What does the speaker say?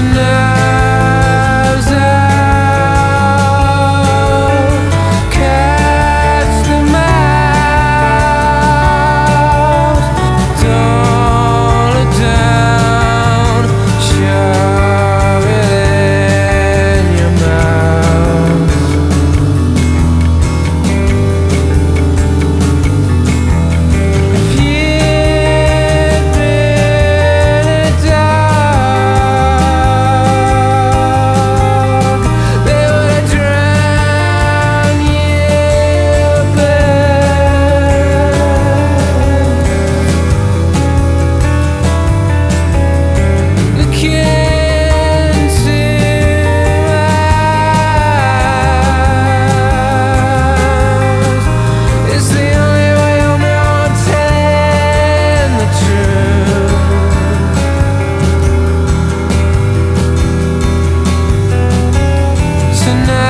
to know tonight